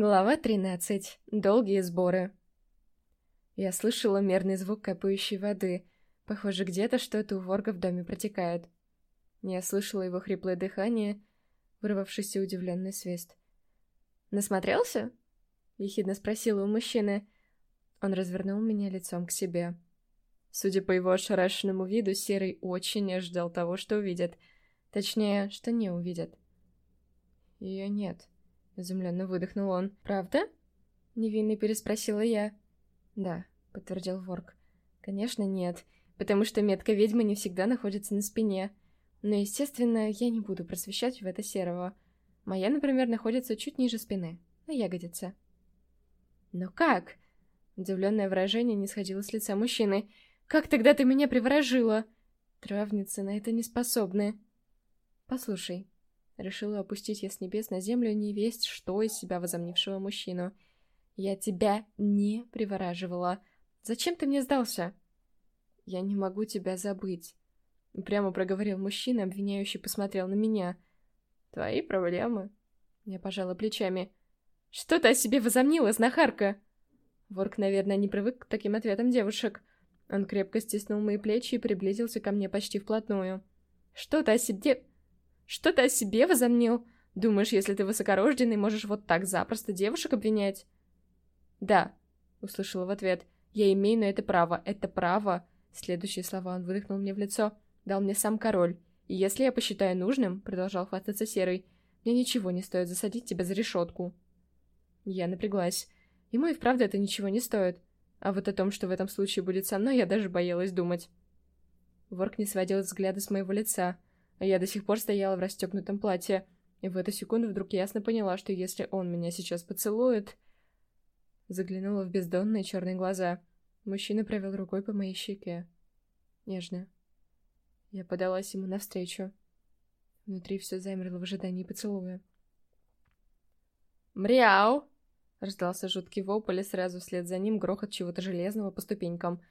Глава 13. Долгие сборы. Я слышала мерный звук капающей воды. Похоже, где-то что-то у ворга в доме протекает. Я слышала его хриплое дыхание, вырвавшийся удивленный свист. «Насмотрелся?» — ехидно спросила у мужчины. Он развернул меня лицом к себе. Судя по его ошарашенному виду, Серый очень ожидал того, что увидит. Точнее, что не увидит. Ее нет. Изумленно выдохнул он. «Правда?» Невинно переспросила я. «Да», — подтвердил Ворк. «Конечно нет, потому что метка ведьмы не всегда находится на спине. Но, естественно, я не буду просвещать в это серого. Моя, например, находится чуть ниже спины, на ягодице». «Но как?» Удивленное выражение не сходило с лица мужчины. «Как тогда ты меня приворожила?» «Травницы на это не способны». «Послушай, Решила опустить я с небес на землю не весть, что из себя возомнившего мужчину. «Я тебя не привораживала. Зачем ты мне сдался?» «Я не могу тебя забыть», — прямо проговорил мужчина, обвиняющий посмотрел на меня. «Твои проблемы?» Я пожала плечами. «Что ты о себе возомнила, знахарка?» Ворк, наверное, не привык к таким ответам девушек. Он крепко стиснул мои плечи и приблизился ко мне почти вплотную. «Что ты о себе...» Что ты о себе возомнил? Думаешь, если ты высокорожденный, можешь вот так запросто девушек обвинять? Да, услышала в ответ. Я имею на это право. Это право. Следующие слова он выдохнул мне в лицо. Дал мне сам король. И если я посчитаю нужным, продолжал хвастаться Серый, мне ничего не стоит засадить тебя за решетку. Я напряглась. Ему и вправду это ничего не стоит. А вот о том, что в этом случае будет со мной, я даже боялась думать. Ворк не сводил взгляда с моего лица я до сих пор стояла в расстегнутом платье, и в эту секунду вдруг ясно поняла, что если он меня сейчас поцелует... Заглянула в бездонные черные глаза. Мужчина провел рукой по моей щеке. Нежно. Я подалась ему навстречу. Внутри все замерло в ожидании поцелуя. «Мряу!» — раздался жуткий вопль, и сразу вслед за ним грохот чего-то железного по ступенькам.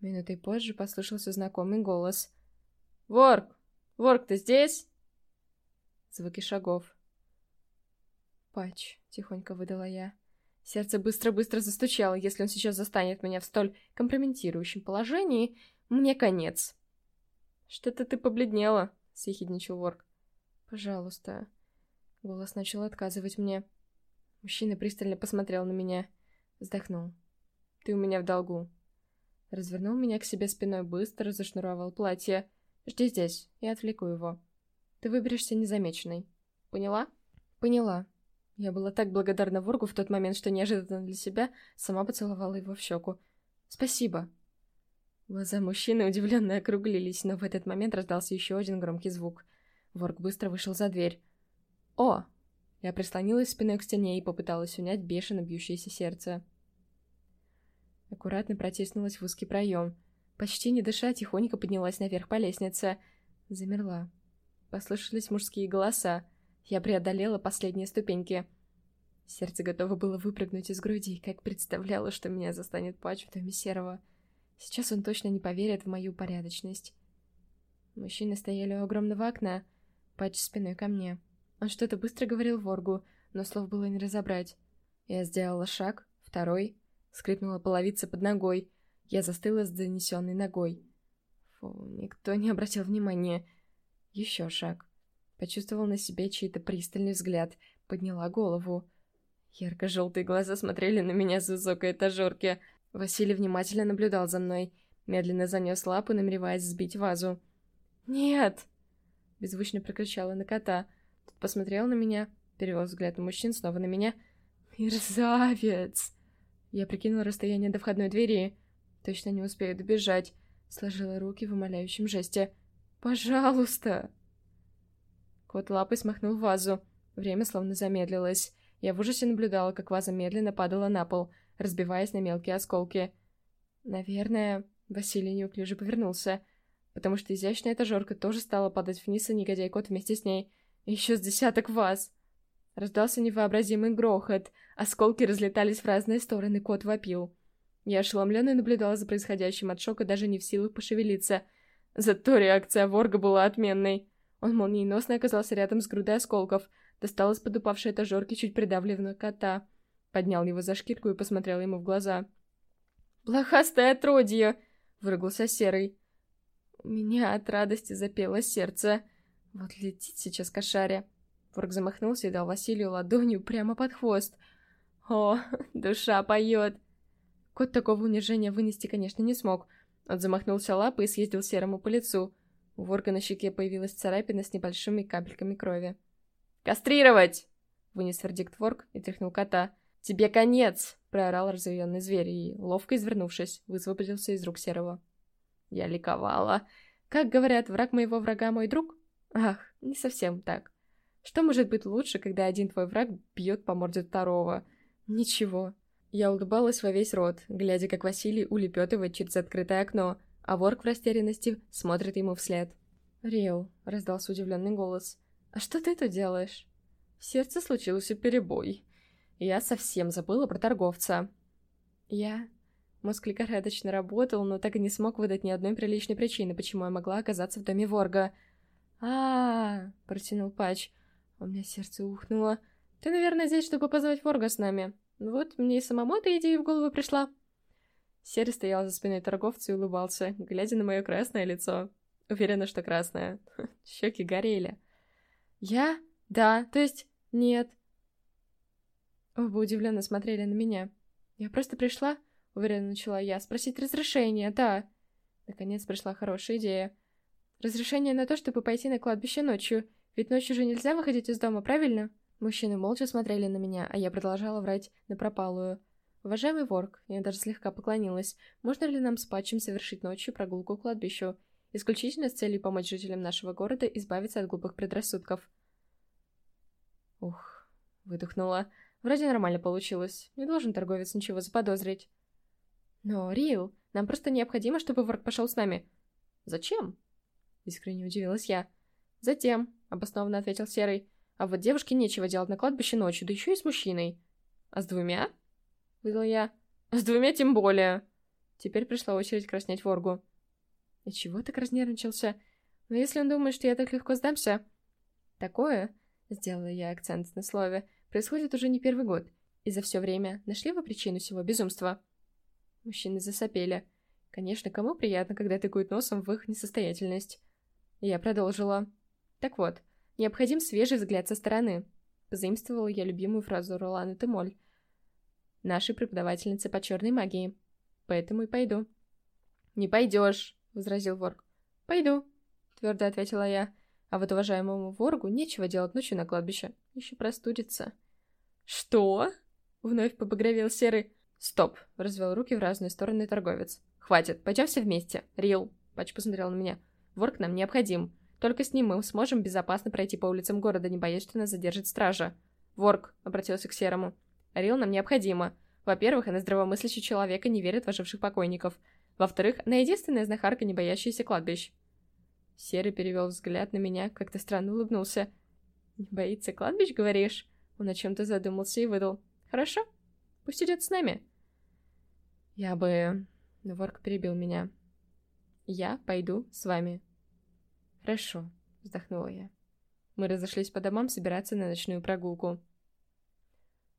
Минутой позже послышался знакомый голос. «Ворк, Ворк, ты здесь?» Звуки шагов. «Пач», — тихонько выдала я. Сердце быстро-быстро застучало. Если он сейчас застанет меня в столь компрометирующем положении, мне конец. «Что-то ты побледнела», — съехидничал Ворк. «Пожалуйста». Голос начал отказывать мне. Мужчина пристально посмотрел на меня. Вздохнул. «Ты у меня в долгу». Развернул меня к себе спиной быстро, зашнуровал платье. Жди здесь, я отвлеку его. Ты выберешься незамеченной. Поняла? Поняла. Я была так благодарна Воргу в тот момент, что неожиданно для себя сама поцеловала его в щеку. Спасибо. Глаза мужчины удивленно округлились, но в этот момент раздался еще один громкий звук. Ворг быстро вышел за дверь. «О!» Я прислонилась спиной к стене и попыталась унять бешено бьющееся сердце. Аккуратно протиснулась в узкий проем. Почти не дыша, тихонько поднялась наверх по лестнице. Замерла. Послышались мужские голоса. Я преодолела последние ступеньки. Сердце готово было выпрыгнуть из груди, как представляла, что меня застанет патч в доме Серого. Сейчас он точно не поверит в мою порядочность. Мужчины стояли у огромного окна, патч спиной ко мне. Он что-то быстро говорил Воргу, но слов было не разобрать. Я сделала шаг, второй, скрипнула половица под ногой — я застыла с занесенной ногой. Фу, никто не обратил внимания. Еще шаг. Почувствовал на себе чей-то пристальный взгляд. Подняла голову. Ярко-желтые глаза смотрели на меня с высокой этажерки. Василий внимательно наблюдал за мной. Медленно занес лапы, намереваясь сбить вазу. «Нет!» Беззвучно прокричала на кота. Тот посмотрел на меня, перевел взгляд на мужчин, снова на меня. «Мерзавец!» Я прикинула расстояние до входной двери. Точно не успею добежать. Сложила руки в умоляющем жесте. «Пожалуйста!» Кот лапой смахнул вазу. Время словно замедлилось. Я в ужасе наблюдала, как ваза медленно падала на пол, разбиваясь на мелкие осколки. Наверное, Василий неуклюже повернулся, потому что изящная этажерка тоже стала падать вниз, и негодяй-кот вместе с ней. еще с десяток ваз. Раздался невообразимый грохот. Осколки разлетались в разные стороны, кот вопил. Я ошеломленно наблюдала за происходящим от шока, даже не в силах пошевелиться. Зато реакция Ворга была отменной. Он молниеносно оказался рядом с грудой осколков, достал из-под упавшей этажерки чуть придавленного кота, поднял его за шкирку и посмотрел ему в глаза. «Блохастое отродье!» — выругался Серый. У меня от радости запело сердце. Вот летит сейчас кошаря. Ворк замахнулся и дал Василию ладонью прямо под хвост. О, душа поет! Кот такого унижения вынести, конечно, не смог. Он замахнулся лапой и съездил серому по лицу. У ворка на щеке появилась царапина с небольшими капельками крови. «Кастрировать!» — вынес вердикт ворк и тряхнул кота. «Тебе конец!» — проорал разъяренный зверь и, ловко извернувшись, высвободился из рук серого. Я ликовала. Как говорят, враг моего врага мой друг? Ах, не совсем так. Что может быть лучше, когда один твой враг бьет по морде второго? Ничего. Я улыбалась во весь рот, глядя, как Василий улепетывает через открытое окно, а ворк в растерянности смотрит ему вслед. «Рил», — раздался удивленный голос, — «а что ты тут делаешь?» В сердце случился перебой. Я совсем забыла про торговца. Я Мозг лихорадочно работал, но так и не смог выдать ни одной приличной причины, почему я могла оказаться в доме Ворга. а, -а, -а протянул Патч. У меня сердце ухнуло. «Ты, наверное, здесь, чтобы позвать Ворга с нами. Вот мне и самому эта идея в голову пришла». Серый стоял за спиной торговца и улыбался, глядя на мое красное лицо. Уверена, что красное. Щеки горели. «Я? Да, то есть нет». Оба удивленно смотрели на меня. «Я просто пришла...» — уверенно начала я. «Спросить разрешение, да». Наконец пришла хорошая идея. «Разрешение на то, чтобы пойти на кладбище ночью. Ведь ночью же нельзя выходить из дома, правильно?» Мужчины молча смотрели на меня, а я продолжала врать на пропалую. «Уважаемый ворк», я даже слегка поклонилась, «можно ли нам с Патчем совершить ночью прогулку к кладбищу? Исключительно с целью помочь жителям нашего города избавиться от глупых предрассудков». Ух, выдохнула. Вроде нормально получилось. Не должен торговец ничего заподозрить. «Но, Рил, нам просто необходимо, чтобы Ворк пошел с нами». «Зачем?» — искренне удивилась я. «Затем», — обоснованно ответил Серый. «А вот девушке нечего делать на кладбище ночью, да еще и с мужчиной». «А с двумя?» — выдал я. «С двумя тем более». Теперь пришла очередь краснеть Воргу. «И чего так разнервничался? Но если он думает, что я так легко сдамся...» «Такое...» — сделала я акцент на слове. «Происходит уже не первый год. И за все время нашли вы причину всего безумства?» Мужчины засопели. Конечно, кому приятно, когда тыкают носом в их несостоятельность. Я продолжила. Так вот, необходим свежий взгляд со стороны. Позаимствовала я любимую фразу Роланы Темоль. Нашей преподавательницы по черной магии. Поэтому и пойду. «Не пойдешь», — возразил Ворг. «Пойду», — твердо ответила я. А вот уважаемому Воргу нечего делать ночью на кладбище. Еще простудится. «Что?» — вновь побагровел Серый. «Стоп!» — развел руки в разные стороны торговец. «Хватит, пойдем все вместе. Рил!» — Пач посмотрел на меня. «Ворк нам необходим. Только с ним мы сможем безопасно пройти по улицам города, не боясь, что нас задержит стража». «Ворк!» — обратился к Серому. «Рил нам необходимо. Во-первых, она здравомыслящий человек и не верит в оживших покойников. Во-вторых, она единственная знахарка, не боящаяся кладбищ». Серый перевел взгляд на меня, как-то странно улыбнулся. «Не боится кладбищ, говоришь?» Он о чем-то задумался и выдал. «Хорошо, пусть идет с нами». «Я бы...» — Ворк перебил меня. «Я пойду с вами». «Хорошо», — вздохнула я. Мы разошлись по домам собираться на ночную прогулку.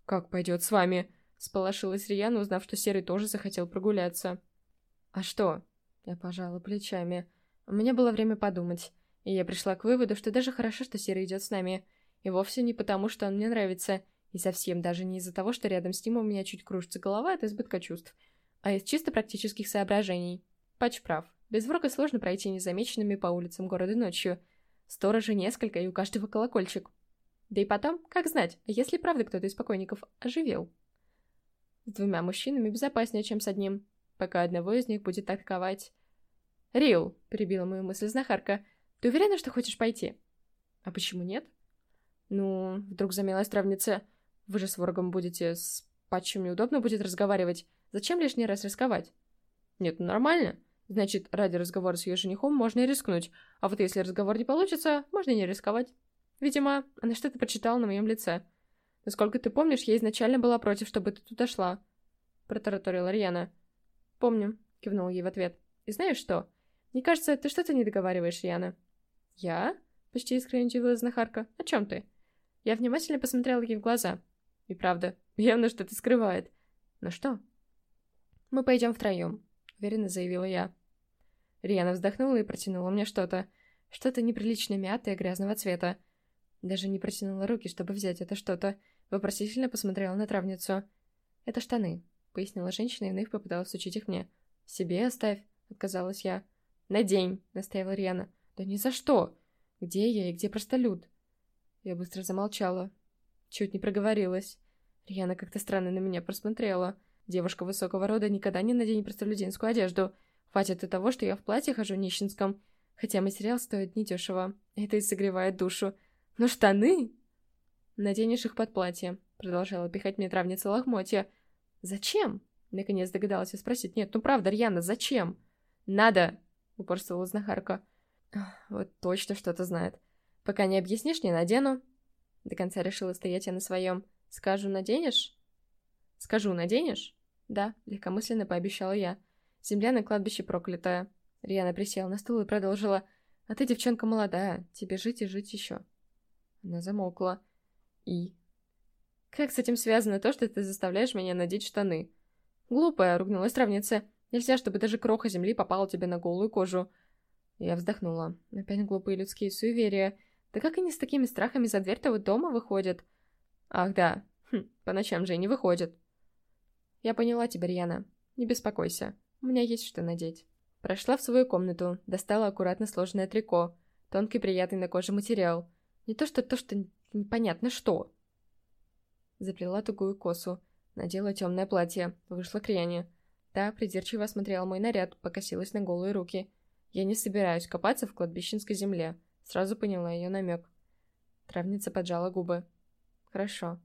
«Как пойдет с вами?» — сполошилась Рияна, узнав, что Серый тоже захотел прогуляться. «А что?» — я пожала плечами. У меня было время подумать, и я пришла к выводу, что даже хорошо, что Серый идет с нами. И вовсе не потому, что он мне нравится, и совсем даже не из-за того, что рядом с ним у меня чуть кружится голова от избытка чувств — а из чисто практических соображений. Патч прав. Без врага сложно пройти незамеченными по улицам города ночью. Сторожа несколько, и у каждого колокольчик. Да и потом, как знать, а если правда кто-то из покойников оживел? С двумя мужчинами безопаснее, чем с одним, пока одного из них будет атаковать. «Рил», — перебила мою мысль знахарка, — «ты уверена, что хочешь пойти?» «А почему нет?» «Ну, вдруг замялась травница, вы же с ворогом будете, с патчем неудобно будет разговаривать. Зачем лишний раз рисковать? Нет, ну нормально. Значит, ради разговора с ее женихом можно и рискнуть. А вот если разговор не получится, можно и не рисковать. Видимо, она что-то прочитала на моем лице. Насколько ты помнишь, я изначально была против, чтобы ты туда шла. Протараторила Рьяна. Помню, кивнул ей в ответ. И знаешь что? Мне кажется, ты что-то не договариваешь, Рьяна. Я? Почти искренне удивилась знахарка. О чем ты? Я внимательно посмотрела ей в глаза. И правда, явно что-то скрывает. Но что? «Мы пойдем втроем», — уверенно заявила я. Риана вздохнула и протянула мне что-то. Что-то неприлично мятое, грязного цвета. Даже не протянула руки, чтобы взять это что-то. Вопросительно посмотрела на травницу. «Это штаны», — пояснила женщина и вновь попыталась учить их мне. «Себе оставь», — отказалась я. «Надень», — настаивала Риана. «Да ни за что! Где я и где простолюд?» Я быстро замолчала. Чуть не проговорилась. Риана как-то странно на меня просмотрела. Девушка высокого рода никогда не наденет простолюдинскую одежду. Хватит и того, что я в платье хожу нищенском. Хотя материал стоит недешево. Это и согревает душу. Но штаны? Наденешь их под платье. Продолжала пихать мне травница лохмотья. Зачем? Наконец догадалась я спросить. Нет, ну правда, Рьяна, зачем? Надо! Упорствовала знахарка. Вот точно что-то знает. Пока не объяснишь, не надену. До конца решила стоять я на своем. Скажу, наденешь? Скажу, наденешь? Да, легкомысленно пообещала я. Земля на кладбище проклятая. Риана присела на стул и продолжила. А ты, девчонка молодая, тебе жить и жить еще. Она замолкла. И? Как с этим связано то, что ты заставляешь меня надеть штаны? Глупая, ругнулась травница. Нельзя, чтобы даже кроха земли попала тебе на голую кожу. Я вздохнула. Опять глупые людские суеверия. Да как они с такими страхами за дверь того дома выходят? Ах да, хм, по ночам же и не выходят. Я поняла тебя, Рьяна. Не беспокойся. У меня есть что надеть. Прошла в свою комнату, достала аккуратно сложенное трико. Тонкий приятный на коже материал. Не то что то, что непонятно что. Заплела тугую косу. Надела темное платье. Вышла к Рьяне. Та придирчиво осмотрела мой наряд, покосилась на голые руки. Я не собираюсь копаться в кладбищенской земле. Сразу поняла ее намек. Травница поджала губы. Хорошо.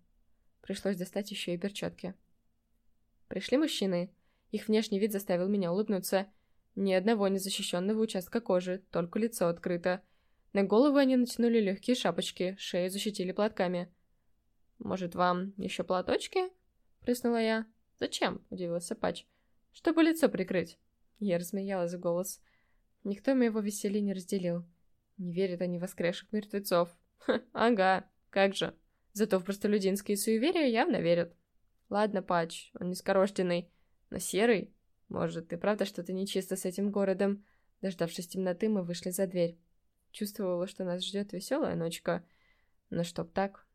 Пришлось достать еще и перчатки. Пришли мужчины. Их внешний вид заставил меня улыбнуться. Ни одного незащищенного участка кожи, только лицо открыто. На голову они натянули легкие шапочки, шею защитили платками. «Может, вам еще платочки?» — прыснула я. «Зачем?» — удивился Пач. «Чтобы лицо прикрыть». Я рассмеялась в голос. Никто моего веселья не разделил. Не верят они в воскресших мертвецов. Ха, ага, как же. Зато в простолюдинские суеверия явно верят. Ладно, Пач, он нескорожденный, но серый. Может, и правда что-то нечисто с этим городом. Дождавшись темноты, мы вышли за дверь. Чувствовала, что нас ждет веселая ночка. Но чтоб так,